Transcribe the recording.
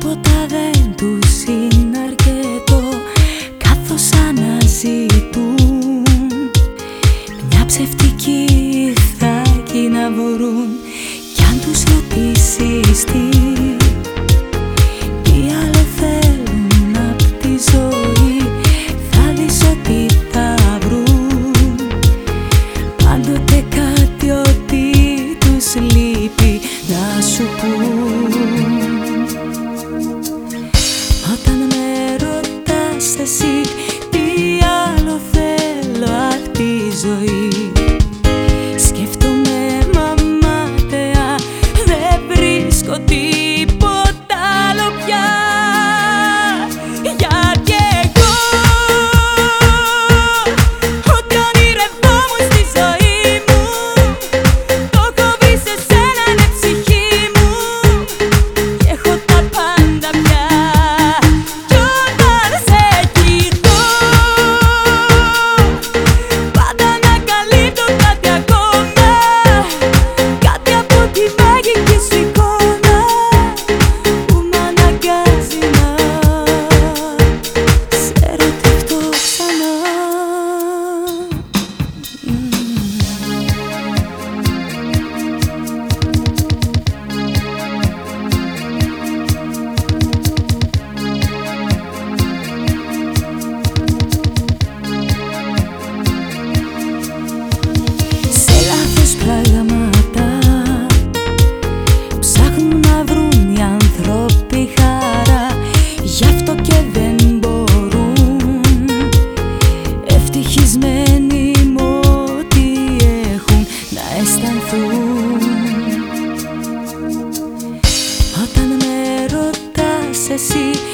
Τίποτα δεν τους είναι αρκετό Καθώς αναζητούν. Μια ψευτική θα να βρουν Κι αν τους ρωτήσεις 是